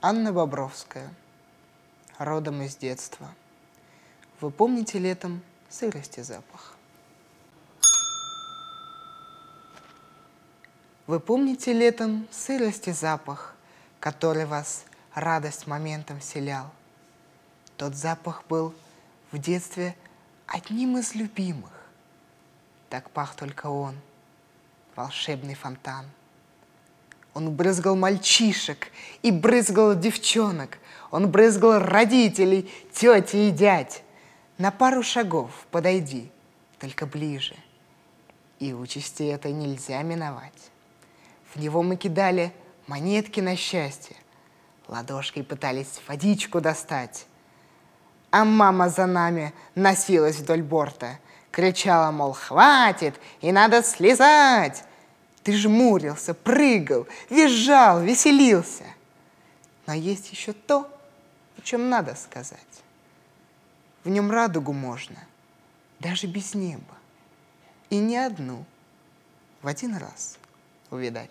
Анна Бобровская, родом из детства. Вы помните летом сырости запах? Вы помните летом сырости запах, который вас радость моментом вселял? Тот запах был в детстве одним из любимых. Так пах только он, волшебный фонтан. Он брызгал мальчишек и брызгал девчонок. Он брызгал родителей, тети и дядь. На пару шагов подойди, только ближе. И участи это нельзя миновать. В него мы кидали монетки на счастье. Ладошкой пытались водичку достать. А мама за нами носилась вдоль борта. Кричала, мол, хватит, и надо слезать. Ты жмурился, прыгал, визжал, веселился. Но есть еще то, о чем надо сказать. В нем радугу можно, даже без неба. И не одну, в один раз увидать.